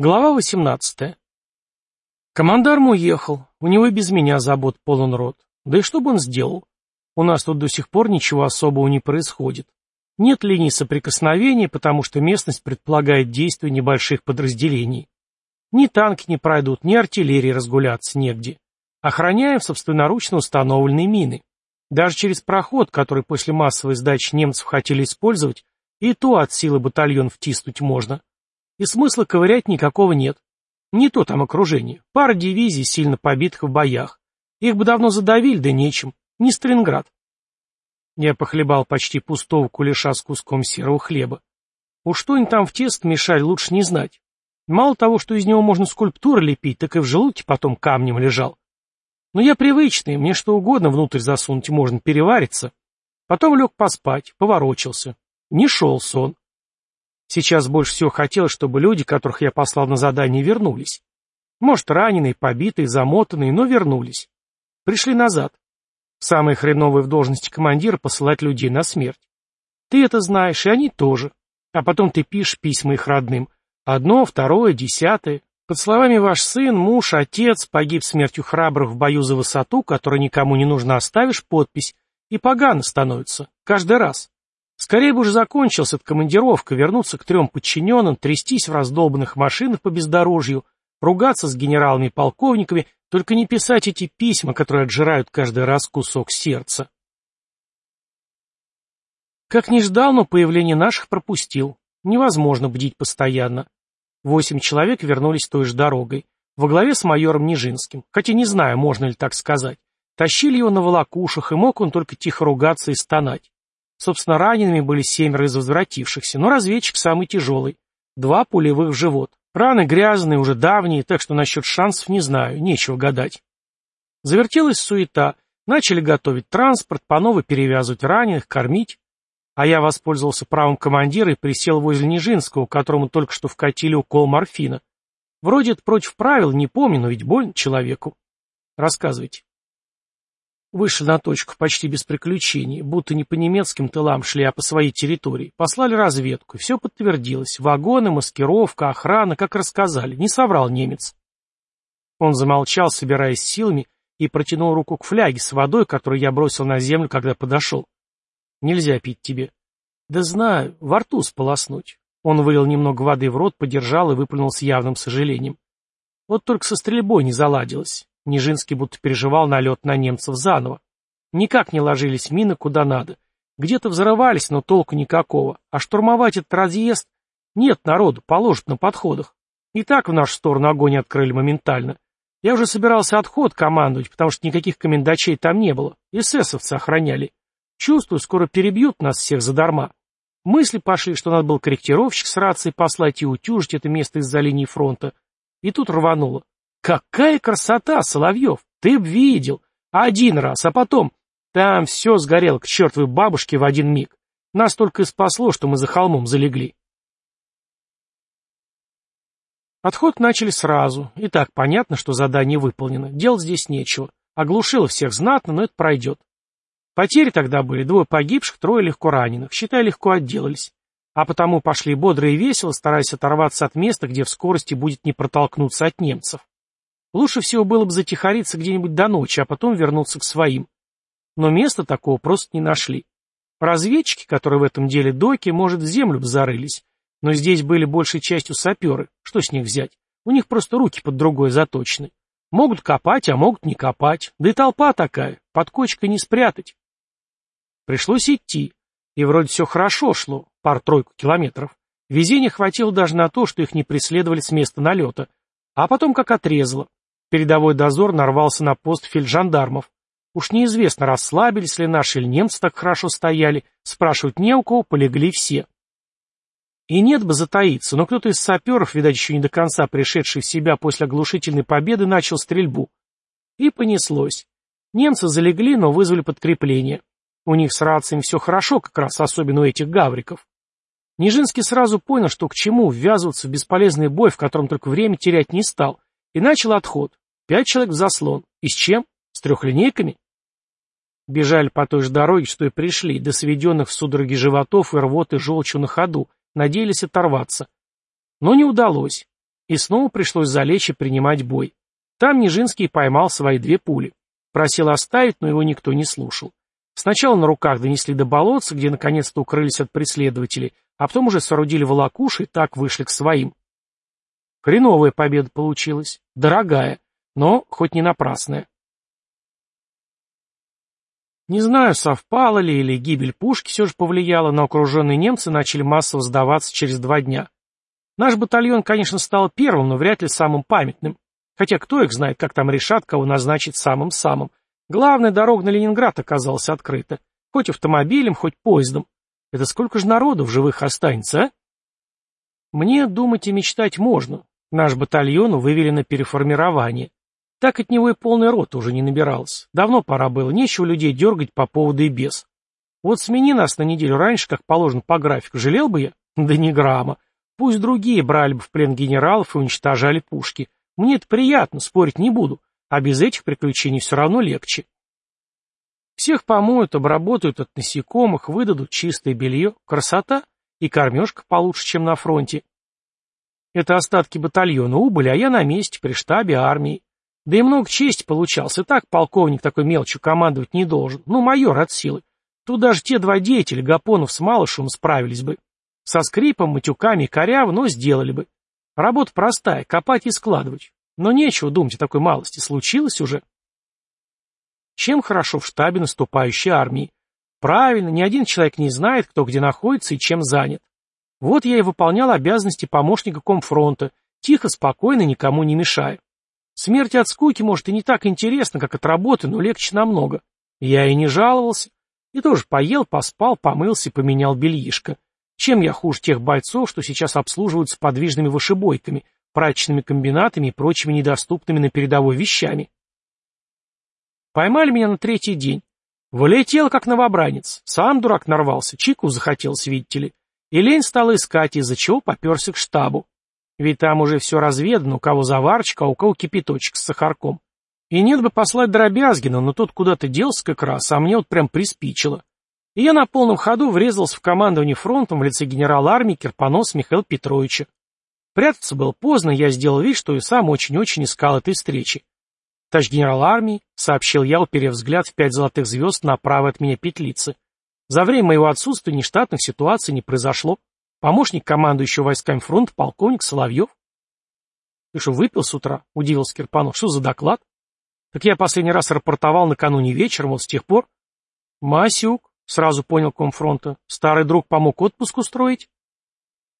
Глава 18. Командарм уехал, у него и без меня забот полон рот. Да и что бы он сделал? У нас тут до сих пор ничего особого не происходит. Нет линий соприкосновения, потому что местность предполагает действие небольших подразделений. Ни танки не пройдут, ни артиллерии разгуляться негде. Охраняем собственноручно установленные мины. Даже через проход, который после массовой сдачи немцев хотели использовать, и то от силы батальон втиснуть можно. И смысла ковырять никакого нет. Не то там окружение. Пара дивизий, сильно побитых в боях. Их бы давно задавили, да нечем. Не Сталинград. Я похлебал почти пустого кулеша с куском серого хлеба. Уж что они там в тест мешали, лучше не знать. Мало того, что из него можно скульптуры лепить, так и в желудке потом камнем лежал. Но я привычный, мне что угодно внутрь засунуть можно, перевариться. Потом лег поспать, поворочился. Не шел сон. Сейчас больше всего хотелось, чтобы люди, которых я послал на задание, вернулись. Может, раненые, побитые, замотанные, но вернулись. Пришли назад. Самое хреновое в должности командира — посылать людей на смерть. Ты это знаешь, и они тоже. А потом ты пишешь письма их родным. Одно, второе, десятое. Под словами «ваш сын, муж, отец, погиб смертью храбрых в бою за высоту, которая никому не нужна, оставишь подпись, и погано становится. Каждый раз. Скорее бы уже закончилась эта командировка, вернуться к трем подчиненным, трястись в раздолбанных машинах по бездорожью, ругаться с генералами и полковниками, только не писать эти письма, которые отжирают каждый раз кусок сердца. Как не ждал, но появление наших пропустил. Невозможно бдить постоянно. Восемь человек вернулись той же дорогой. Во главе с майором Нижинским. Хотя не знаю, можно ли так сказать. Тащили его на волокушах, и мог он только тихо ругаться и стонать. Собственно, ранеными были семеро из возвратившихся, но разведчик самый тяжелый. Два пулевых в живот. Раны грязные, уже давние, так что насчет шансов не знаю, нечего гадать. Завертелась суета. Начали готовить транспорт, по новой перевязывать раненых, кормить. А я воспользовался правом командира и присел возле Нижинского, которому только что вкатили укол морфина. Вроде это против правил, не помню, но ведь больно человеку. Рассказывайте. Вышли на точку почти без приключений, будто не по немецким тылам шли, а по своей территории. Послали разведку, все подтвердилось. Вагоны, маскировка, охрана, как рассказали. Не соврал немец. Он замолчал, собираясь силами, и протянул руку к фляге с водой, которую я бросил на землю, когда подошел. «Нельзя пить тебе». «Да знаю, во рту сполоснуть». Он вылил немного воды в рот, подержал и выплюнул с явным сожалением. Вот только со стрельбой не заладилось. Нижинский будто переживал налет на немцев заново. Никак не ложились мины куда надо. Где-то взрывались, но толку никакого. А штурмовать этот разъезд... Нет народу, положат на подходах. И так в нашу сторону огонь открыли моментально. Я уже собирался отход командовать, потому что никаких комендачей там не было. Эсэсовцы охраняли. Чувствую, скоро перебьют нас всех задарма. Мысли пошли, что надо был корректировщик с рацией послать и утюжить это место из-за линии фронта. И тут рвануло. Какая красота, Соловьев! Ты б видел! Один раз, а потом... Там все сгорело к чертовой бабушке в один миг. Нас только и спасло, что мы за холмом залегли. Отход начали сразу. И так понятно, что задание выполнено. Делать здесь нечего. Оглушило всех знатно, но это пройдет. Потери тогда были двое погибших, трое легко раненых. Считай, легко отделались. А потому пошли бодро и весело, стараясь оторваться от места, где в скорости будет не протолкнуться от немцев. Лучше всего было бы затихариться где-нибудь до ночи, а потом вернуться к своим. Но места такого просто не нашли. Разведчики, которые в этом деле доки, может, в землю зарылись. Но здесь были большей частью саперы. Что с них взять? У них просто руки под другой заточены. Могут копать, а могут не копать. Да и толпа такая. Под кочкой не спрятать. Пришлось идти. И вроде все хорошо шло, пар-тройку километров. Везения хватило даже на то, что их не преследовали с места налета. А потом как отрезало. Передовой дозор нарвался на пост фельджандармов. Уж неизвестно, расслабились ли наши или немцы так хорошо стояли, спрашивать не у кого, полегли все. И нет бы затаиться, но кто-то из саперов, видать, еще не до конца пришедший в себя после оглушительной победы, начал стрельбу. И понеслось. Немцы залегли, но вызвали подкрепление. У них с рациями все хорошо, как раз особенно у этих гавриков. Нижинский сразу понял, что к чему ввязываться в бесполезный бой, в котором только время терять не стал, и начал отход. Пять человек в заслон. И с чем? С трехлинейками? Бежали по той же дороге, что и пришли, до сведенных в судороги животов и рвоты желчью на ходу, надеялись оторваться. Но не удалось. И снова пришлось залечь и принимать бой. Там Нижинский поймал свои две пули. Просил оставить, но его никто не слушал. Сначала на руках донесли до болотца, где наконец-то укрылись от преследователей, а потом уже соорудили волокуши и так вышли к своим. Хреновая победа получилась, дорогая, но хоть не напрасная. Не знаю, совпало ли или гибель пушки все же повлияла, но окруженные немцы начали массово сдаваться через два дня. Наш батальон, конечно, стал первым, но вряд ли самым памятным. Хотя кто их знает, как там решат, кого назначить самым-самым. Главная дорога на Ленинград оказалась открыта. Хоть автомобилем, хоть поездом. Это сколько же народу в живых останется, а? Мне думать и мечтать можно. Наш батальон вывели на переформирование. Так от него и полный рот уже не набирался. Давно пора было, нечего людей дергать по поводу и без. Вот смени нас на неделю раньше, как положено по графику, жалел бы я? Да ни грамма. Пусть другие брали бы в плен генералов и уничтожали пушки. Мне это приятно, спорить не буду. А без этих приключений все равно легче. Всех помоют, обработают от насекомых, выдадут чистое белье, красота и кормежка получше, чем на фронте. Это остатки батальона убыли, а я на месте, при штабе армии. Да и много чести получался. Так полковник такой мелочью командовать не должен. Ну, майор от силы. Тут даже те два деятеля, Гапонов с Малышевым, справились бы. Со скрипом, матюками и коряво, но сделали бы. Работа простая, копать и складывать. Но нечего думать о такой малости, случилось уже. Чем хорошо в штабе наступающей армии? Правильно, ни один человек не знает, кто где находится и чем занят. Вот я и выполнял обязанности помощника комфронта, тихо, спокойно, никому не мешая. Смерть от скуки, может, и не так интересно, как от работы, но легче намного. Я и не жаловался. И тоже поел, поспал, помылся и поменял бельишко. Чем я хуже тех бойцов, что сейчас обслуживаются подвижными вышибойками, прачечными комбинатами и прочими недоступными на передовой вещами? Поймали меня на третий день. Вылетел, как новобранец. Сам дурак нарвался, чику захотелось, видите ли. И лень стала искать, из-за чего поперся к штабу. Ведь там уже все разведано, у кого заварчик, а у кого кипяточек с сахарком. И нет бы послать Дробязгина, но тот куда-то делся как раз, а мне вот прям приспичило. И я на полном ходу врезался в командование фронтом в лице генерала армии Кирпонос Михаила Петровича. Прятаться было поздно, я сделал вид, что и сам очень-очень искал этой встречи. «Товарищ генерал армии», — сообщил я, уперев взгляд в пять золотых звезд направо от меня петлицы. «За время моего отсутствия нештатных ситуаций не произошло. Помощник командующего войсками фронта полковник Соловьев. Ты что, выпил с утра? Удивился Кирпанов. Что за доклад? Так я последний раз рапортовал накануне вечером, вот с тех пор. Масюк, сразу понял комфронта. Старый друг помог отпуск устроить?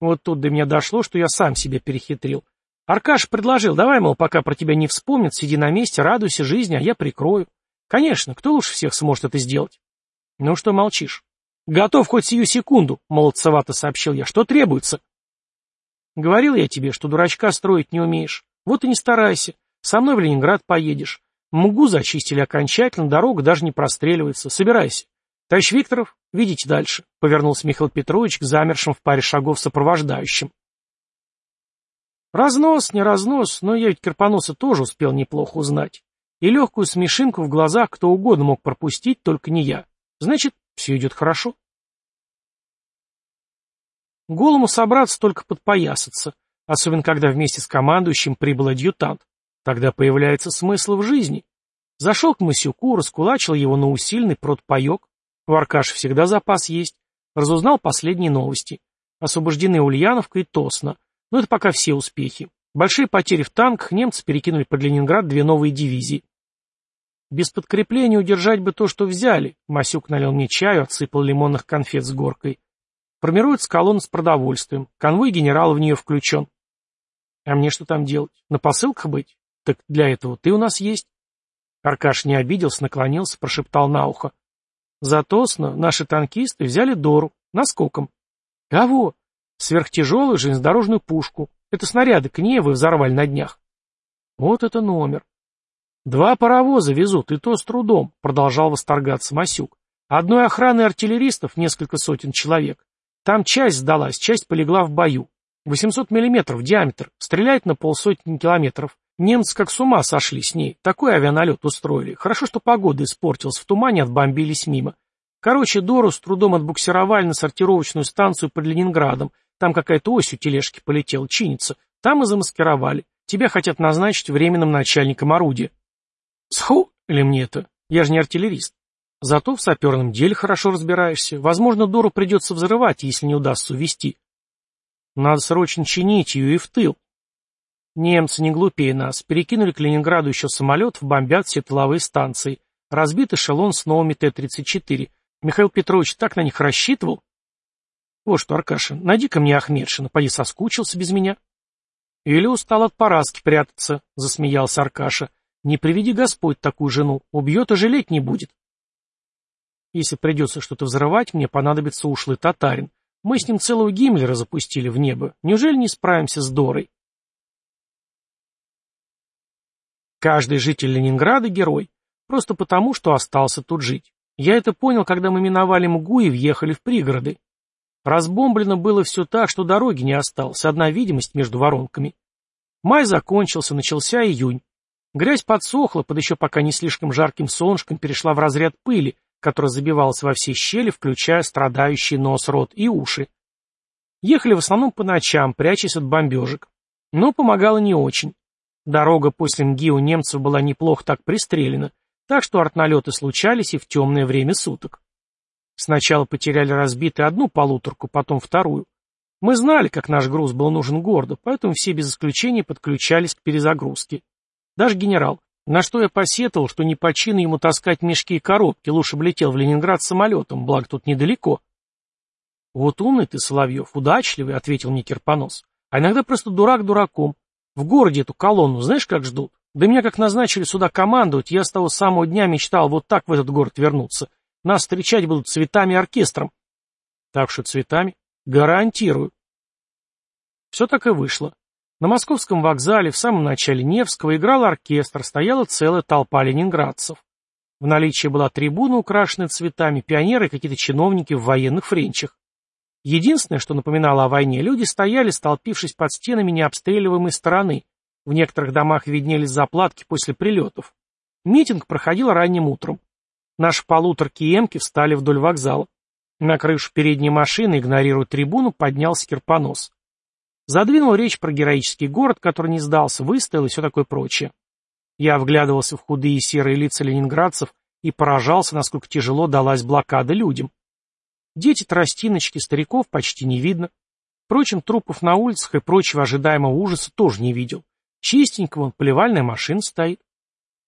Вот тут до меня дошло, что я сам себя перехитрил. Аркаш предложил, давай, мол, пока про тебя не вспомнят, сиди на месте, радуйся жизни, а я прикрою. Конечно, кто лучше всех сможет это сделать? Ну что молчишь? «Готов хоть сию секунду», — молодцевато сообщил я. «Что требуется?» «Говорил я тебе, что дурачка строить не умеешь. Вот и не старайся. Со мной в Ленинград поедешь. Мугу зачистили окончательно, дорога даже не простреливается. Собирайся. Товарищ Викторов, видите дальше», — повернулся Михаил Петрович к замершим в паре шагов сопровождающим. Разнос, не разнос, но я ведь Карпоноса тоже успел неплохо узнать. И легкую смешинку в глазах кто угодно мог пропустить, только не я. Значит, все идет хорошо. Голому собраться только подпоясаться, особенно когда вместе с командующим прибыл адъютант. Тогда появляется смысл в жизни. Зашел к Масюку, раскулачил его на усиленный протпоек. У Аркаши всегда запас есть. Разузнал последние новости. Освобождены Ульяновка и Тосна. Но это пока все успехи. Большие потери в танках, немцы перекинули под Ленинград две новые дивизии. Без подкрепления удержать бы то, что взяли. Масюк налил мне чаю, отсыпал лимонных конфет с горкой. Формируется колонна с продовольствием. Конвой генерала в нее включен. А мне что там делать? На посылках быть? Так для этого ты у нас есть. Аркаш не обиделся, наклонился, прошептал на ухо. Затосно наши танкисты взяли Дору. Наскоком. Кого? Сверхтяжелую железнодорожную пушку. Это снаряды к ней вы взорвали на днях. Вот это номер. «Два паровоза везут, и то с трудом», — продолжал восторгаться Масюк. «Одной охраны артиллеристов несколько сотен человек. Там часть сдалась, часть полегла в бою. 800 миллиметров диаметр, стреляет на полсотни километров. Немцы как с ума сошли с ней, такой авианалет устроили. Хорошо, что погода испортилась, в тумане отбомбились мимо. Короче, Дору с трудом отбуксировали на сортировочную станцию под Ленинградом. Там какая-то ось у тележки полетела, чинится. Там и замаскировали. Тебя хотят назначить временным начальником орудия. Сху или мне это? Я же не артиллерист. Зато в саперном деле хорошо разбираешься. Возможно, дуру придется взрывать, если не удастся увести. Надо срочно чинить ее и в тыл. Немцы не глупее нас. Перекинули к Ленинграду еще самолет, бомбят все тыловые станции. Разбит эшелон с новыми Т-34. Михаил Петрович так на них рассчитывал. Вот что, Аркаша, найди-ка мне Ахмедшина, поди соскучился без меня. Или устал от поразки прятаться, засмеялся Аркаша. Не приведи Господь такую жену, убьет и жалеть не будет. Если придется что-то взрывать, мне понадобится ушлый татарин. Мы с ним целого Гиммлера запустили в небо. Неужели не справимся с Дорой? Каждый житель Ленинграда — герой. Просто потому, что остался тут жить. Я это понял, когда мы миновали Мгу и въехали в пригороды. Разбомблено было все так, что дороги не осталось, одна видимость между воронками. Май закончился, начался июнь. Грязь подсохла, под еще пока не слишком жарким солнышком перешла в разряд пыли, которая забивалась во все щели, включая страдающий нос, рот и уши. Ехали в основном по ночам, прячась от бомбежек. Но помогало не очень. Дорога после МГИ у немцев была неплохо так пристрелена, так что артналеты случались и в темное время суток. Сначала потеряли разбитой одну полуторку, потом вторую. Мы знали, как наш груз был нужен городу, поэтому все без исключения подключались к перезагрузке. Даже генерал, на что я посетовал, что не по чину ему таскать мешки и коробки, лучше бы летел в Ленинград самолетом, благо тут недалеко. Вот умный ты, Соловьев, удачливый, — ответил мне Кирпонос. А иногда просто дурак дураком. В городе эту колонну знаешь, как ждут? Да меня как назначили сюда командовать, я с того самого дня мечтал вот так в этот город вернуться. Нас встречать будут цветами и оркестром. Так что цветами? Гарантирую. Все так и вышло. На московском вокзале в самом начале Невского играл оркестр, стояла целая толпа ленинградцев. В наличии была трибуна, украшенная цветами, пионеры и какие-то чиновники в военных френчах. Единственное, что напоминало о войне, люди стояли, столпившись под стенами необстреливаемой стороны. В некоторых домах виднелись заплатки после прилетов. Митинг проходил ранним утром. Наши полуторки эмки встали вдоль вокзала. На крышу передней машины, игнорируя трибуну, поднялся кирпонос. Задвинул речь про героический город, который не сдался, выстоял и все такое прочее. Я вглядывался в худые серые лица ленинградцев и поражался, насколько тяжело далась блокада людям. Дети тростиночки, стариков почти не видно. Впрочем, трупов на улицах и прочего ожидаемого ужаса тоже не видел. Чистенько вон поливальная машина стоит.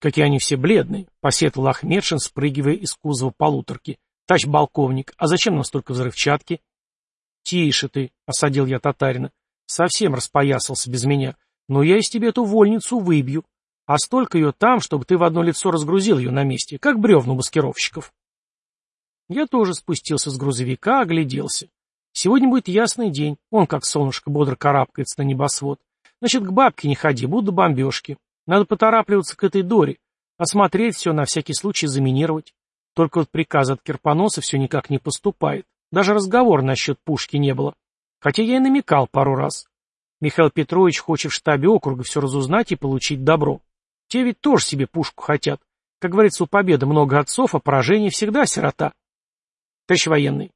Какие они все бледные, посетовал Ахмедшин, спрыгивая из кузова полуторки. Тач полковник, а зачем нам столько взрывчатки? Тише ты, осадил я татарина. Совсем распоясался без меня. Но я из тебя эту вольницу выбью. А столько ее там, чтобы ты в одно лицо разгрузил ее на месте, как бревну маскировщиков. Я тоже спустился с грузовика, огляделся. Сегодня будет ясный день. Он, как солнышко, бодро карабкается на небосвод. Значит, к бабке не ходи, будут бомбежки. Надо поторапливаться к этой Доре. Осмотреть все, на всякий случай заминировать. Только вот приказ от Кирпоноса все никак не поступает. Даже разговор насчет пушки не было. Хотя я и намекал пару раз. Михаил Петрович хочет в штабе округа все разузнать и получить добро. Те ведь тоже себе пушку хотят. Как говорится, у победы много отцов, а поражение всегда сирота. Товарищ военный.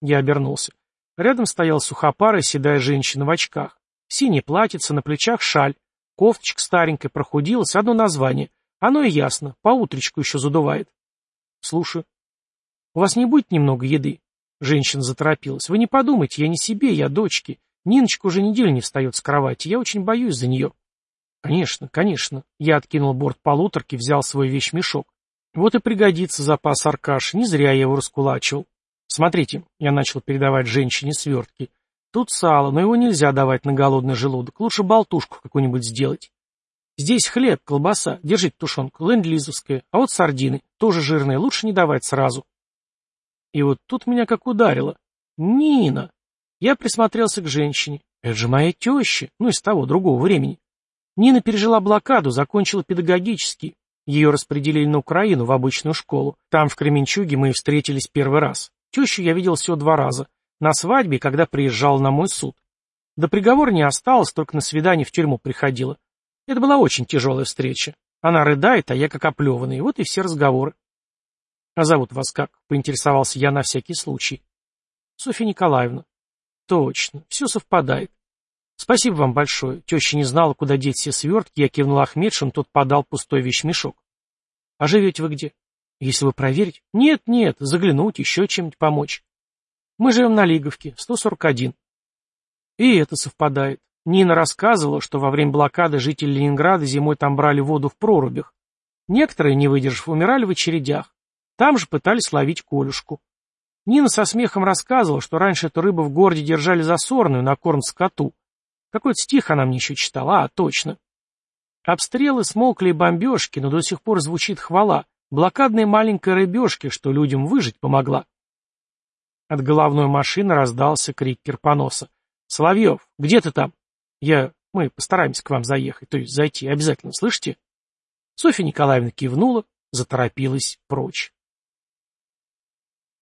Я обернулся. Рядом стояла сухопарая седая женщина в очках. Синий платьице, на плечах шаль. Кофточка старенькая, прохудилась, одно название. Оно и ясно, по утречку еще задувает. Слушаю. У вас не будет немного еды? Женщина заторопилась. Вы не подумайте, я не себе, я дочке. Ниночка уже неделю не встает с кровати, я очень боюсь за нее. Конечно, конечно. Я откинул борт полуторки, взял свой вещмешок. Вот и пригодится запас Аркаш, не зря я его раскулачивал. Смотрите, я начал передавать женщине свертки. Тут сало, но его нельзя давать на голодный желудок, лучше болтушку какую-нибудь сделать. Здесь хлеб, колбаса, держите тушенку, ленд-лизовская, а вот сардины, тоже жирные, лучше не давать сразу. И вот тут меня как ударило. Нина! Я присмотрелся к женщине. Это же моя теща, ну из того, другого времени. Нина пережила блокаду, закончила педагогический. Ее распределили на Украину, в обычную школу. Там, в Кременчуге, мы и встретились первый раз. Тещу я видел всего два раза. На свадьбе, когда приезжал на мой суд. До приговора не осталось, только на свидание в тюрьму приходила. Это была очень тяжелая встреча. Она рыдает, а я как оплеванный. Вот и все разговоры. — А зовут вас как? — поинтересовался я на всякий случай. — Софья Николаевна. — Точно, все совпадает. Спасибо вам большое. Теща не знала, куда деть все свертки, я кивнул Ахмедшин, тот подал пустой вещмешок. А живете вы где? Если вы проверить? Нет, нет, заглянуть, еще чем-нибудь помочь. Мы живем на Лиговке, 141. И это совпадает. Нина рассказывала, что во время блокады жители Ленинграда зимой там брали воду в прорубях. Некоторые, не выдержав, умирали в очередях. Там же пытались ловить колюшку. Нина со смехом рассказывала, что раньше эту рыбу в городе держали засорную на корм скоту. Какой-то стих она мне еще читала, а, точно. Обстрелы смолкли и бомбежки, но до сих пор звучит хвала. Блокадной маленькой рыбешки, что людям выжить помогла. От головной машины раздался крик Кирпоноса. «Соловьев, где ты там?» «Я... Мы постараемся к вам заехать, то есть зайти обязательно, слышите?» Софья Николаевна кивнула, заторопилась прочь.